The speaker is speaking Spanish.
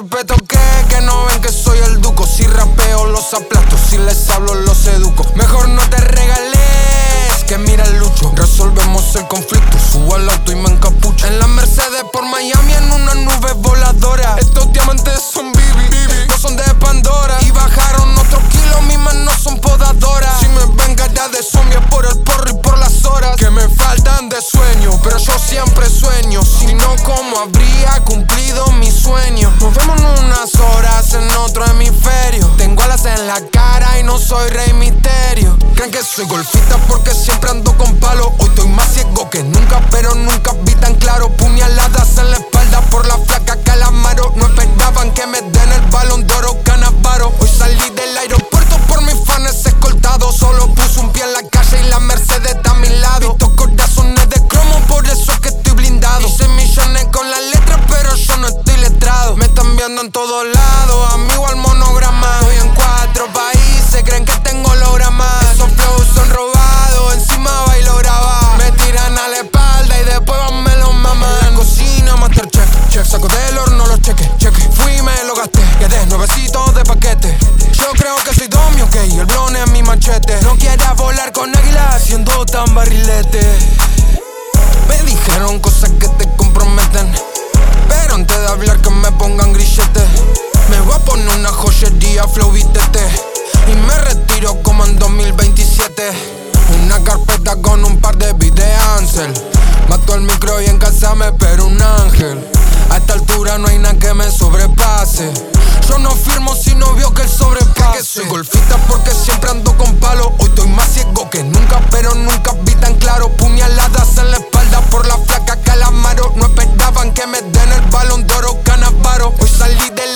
respeto que, que no ven que soy el duco. Si rapeo los aplasto, si les hablo los educo. Mejor no te regales que mira el lucho. Resolvemos el conflicto, subo al auto y me encapucho. En la Mercedes por Miami en una nube cumplido mi sueño? Nos vemos en unas horas en otro hemisferio. Tengo alas en la cara y no soy rey misterio. Creen que soy golfista porque siempre ando con palo. Hoy estoy más ciego que nunca, Viendo en todos lados, amigo al monograma. Estoy en cuatro países, creen que tengo hologramas. Esos flows son robados, encima bailo grabado. Me tiran a la espalda y después van me lo maman. En la cocina, Masterchef, chef, saco del horno los cheques, cheque. Fui me lo gasté, quedé nuevecitos de paquete. Yo creo que soy Domi, ok, el blone es mi machete. No quieras volar con águila siendo tan barrilete. Me dijeron cosas que te comprometen. Pero antes de hablar que me pongan grillete. Me voy a poner una joyería flow vitete. Y me retiro como en 2027. Una carpeta con un par de beats de Ansel. Mato el micro y en casa me espera un ángel. A esta altura no hay nada que me sobrepase. Yo no firmo si no veo que el sobrepase. Doro Canavaro. Hoy salí del